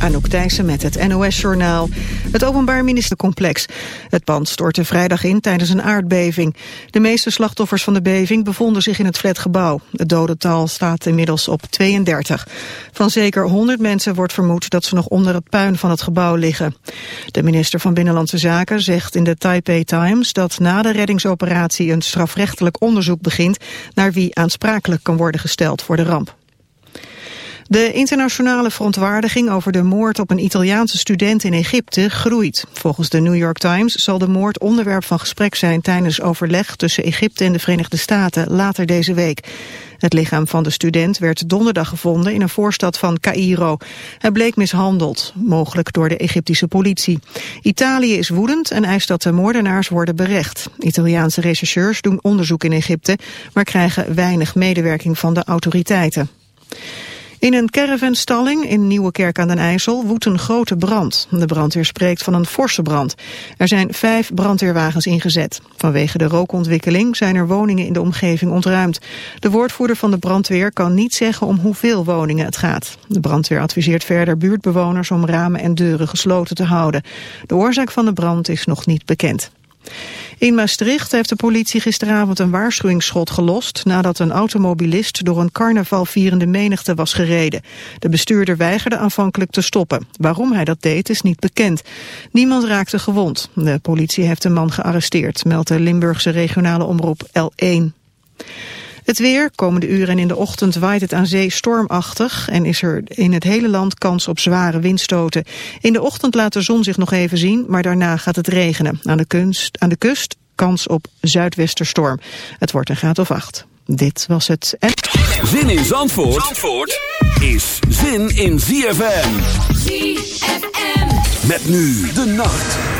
Anouk Thijssen met het NOS-journaal. Het Openbaar Ministercomplex. Het pand stortte vrijdag in tijdens een aardbeving. De meeste slachtoffers van de beving bevonden zich in het flatgebouw. Het dodental staat inmiddels op 32. Van zeker 100 mensen wordt vermoed dat ze nog onder het puin van het gebouw liggen. De minister van Binnenlandse Zaken zegt in de Taipei Times... dat na de reddingsoperatie een strafrechtelijk onderzoek begint... naar wie aansprakelijk kan worden gesteld voor de ramp. De internationale verontwaardiging over de moord op een Italiaanse student in Egypte groeit. Volgens de New York Times zal de moord onderwerp van gesprek zijn tijdens overleg tussen Egypte en de Verenigde Staten later deze week. Het lichaam van de student werd donderdag gevonden in een voorstad van Cairo. Hij bleek mishandeld, mogelijk door de Egyptische politie. Italië is woedend en eist dat de moordenaars worden berecht. Italiaanse rechercheurs doen onderzoek in Egypte, maar krijgen weinig medewerking van de autoriteiten. In een caravanstalling in Nieuwekerk aan den IJssel woedt een grote brand. De brandweer spreekt van een forse brand. Er zijn vijf brandweerwagens ingezet. Vanwege de rookontwikkeling zijn er woningen in de omgeving ontruimd. De woordvoerder van de brandweer kan niet zeggen om hoeveel woningen het gaat. De brandweer adviseert verder buurtbewoners om ramen en deuren gesloten te houden. De oorzaak van de brand is nog niet bekend. In Maastricht heeft de politie gisteravond een waarschuwingsschot gelost... nadat een automobilist door een carnavalvierende menigte was gereden. De bestuurder weigerde aanvankelijk te stoppen. Waarom hij dat deed is niet bekend. Niemand raakte gewond. De politie heeft de man gearresteerd, meldt de Limburgse regionale omroep L1. Het weer, komende uren en in de ochtend waait het aan zee stormachtig... en is er in het hele land kans op zware windstoten. In de ochtend laat de zon zich nog even zien, maar daarna gaat het regenen. Aan de, kunst, aan de kust kans op zuidwesterstorm. Het wordt een graad of acht. Dit was het... Zin in Zandvoort, Zandvoort is zin in ZFM. ZFM. Met nu de nacht.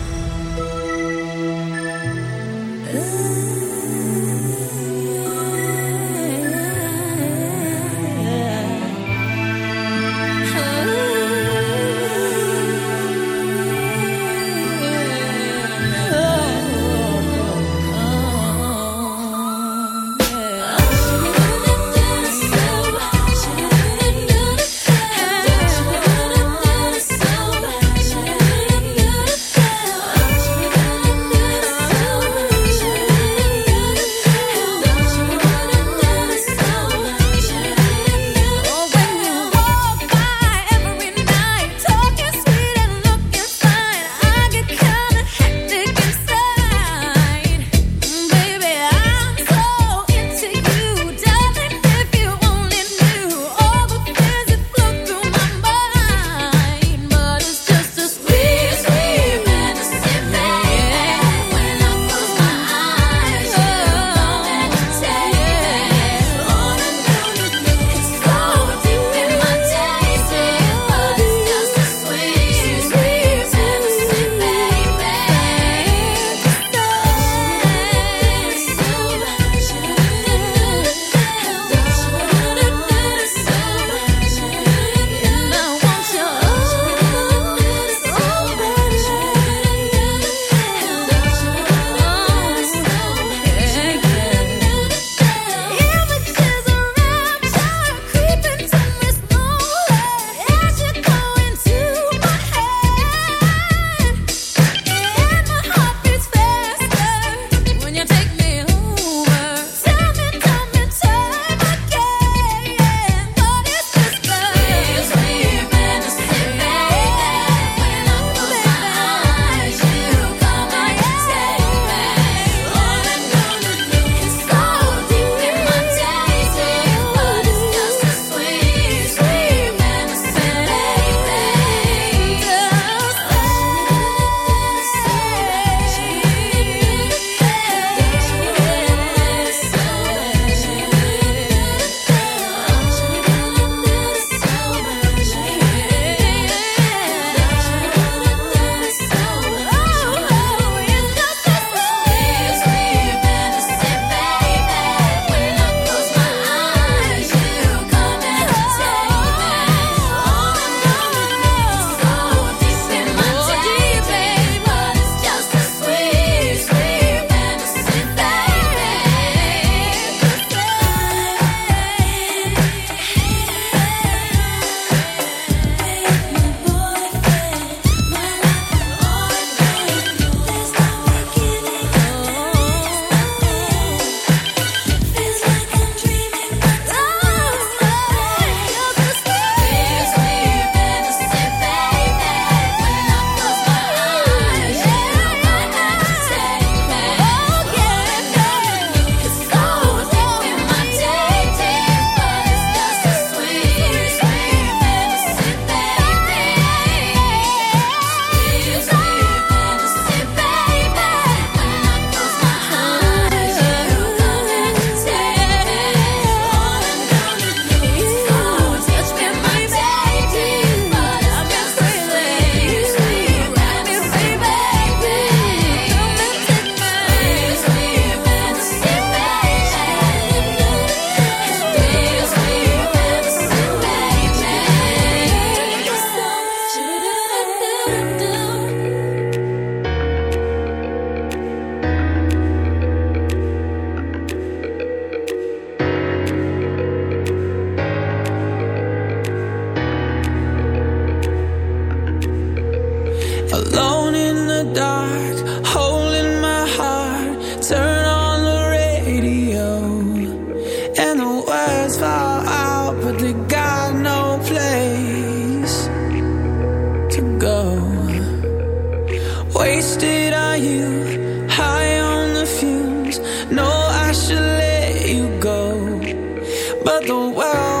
But the world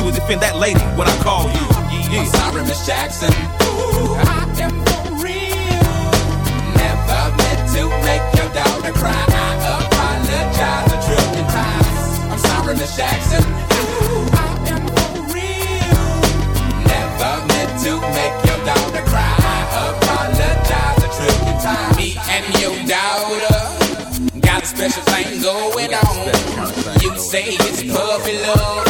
you is defend that lady What I call you. Yeah. I'm sorry, Miss Jackson. Ooh, I am for real. Never meant to make your daughter cry. I apologize a trillion times. I'm sorry, Miss Jackson. Ooh, I am for real. Never meant to make your daughter cry. I apologize a trillion times. Me and your daughter got a special thing going on. You say it's puppy love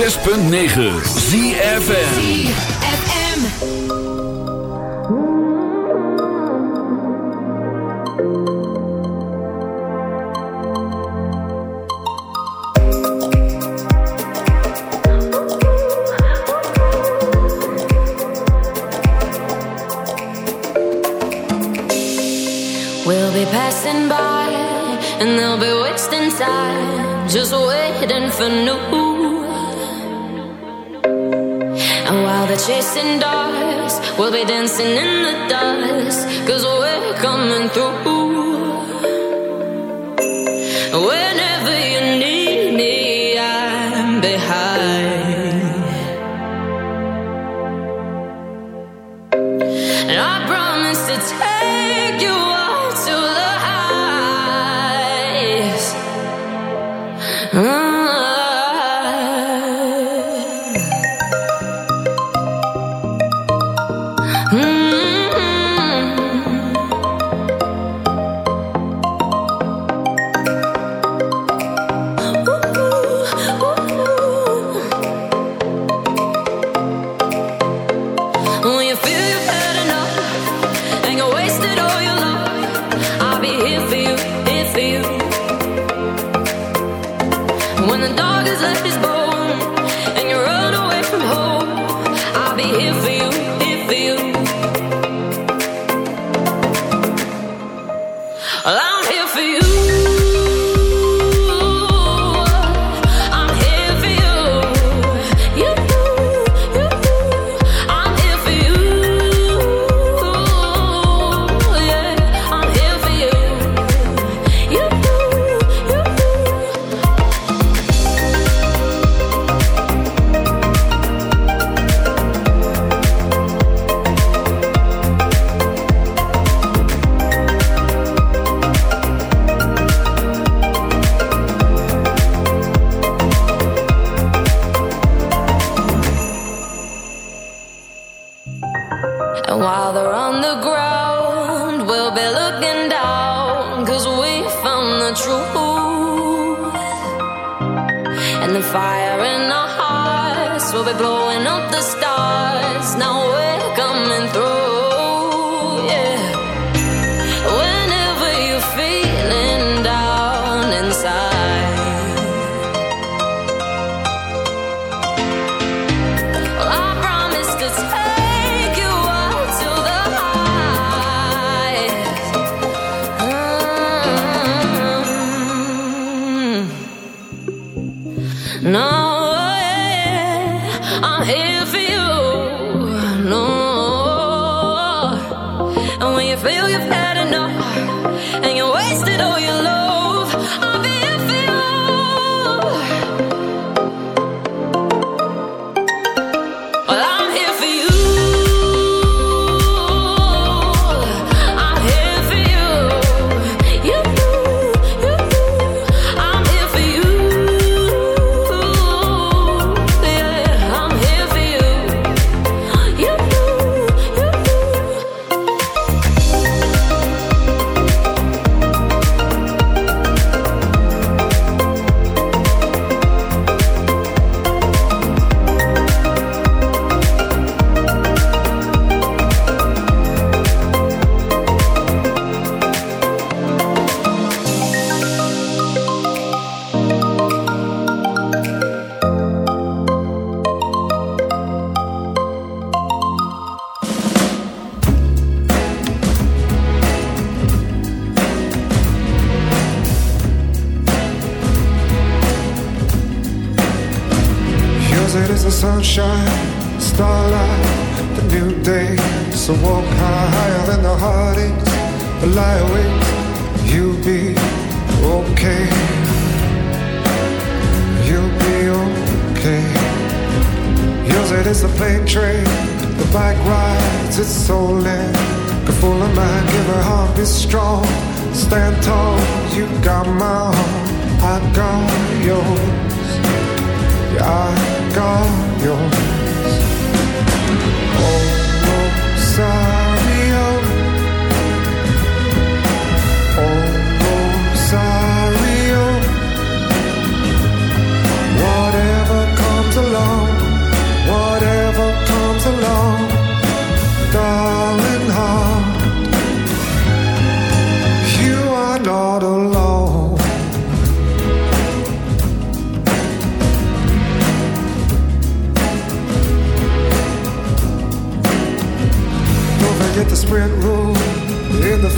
106.9 ZFN Mm. Yours. Yeah, I got yours.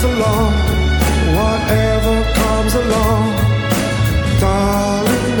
Comes along, whatever comes along, darling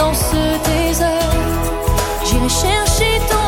dans ce désert. J'irai chercher ton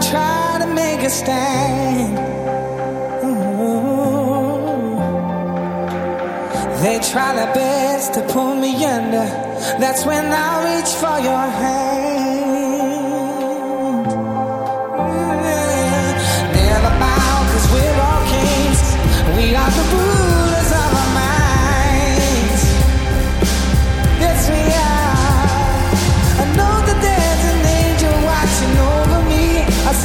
try to make a stand. Mm-hmm. They try their best to pull me under. That's when I reach for your hand.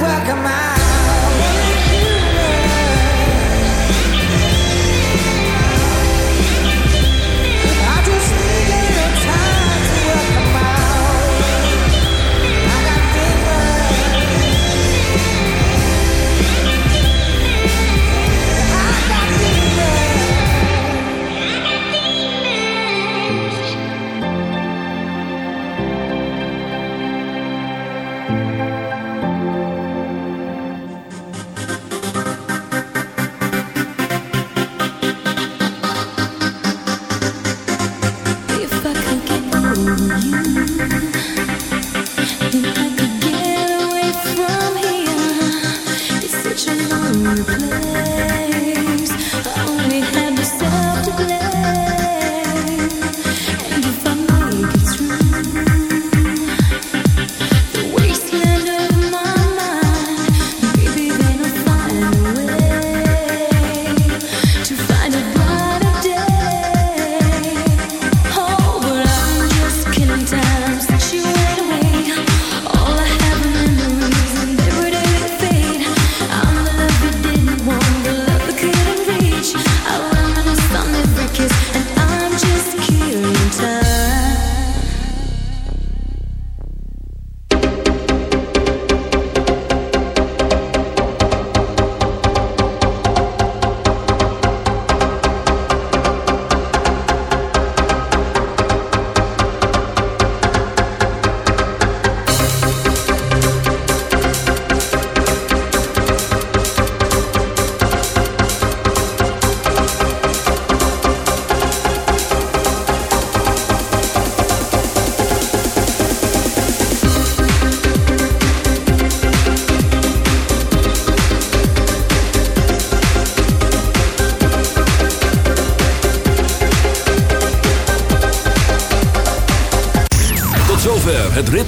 welcome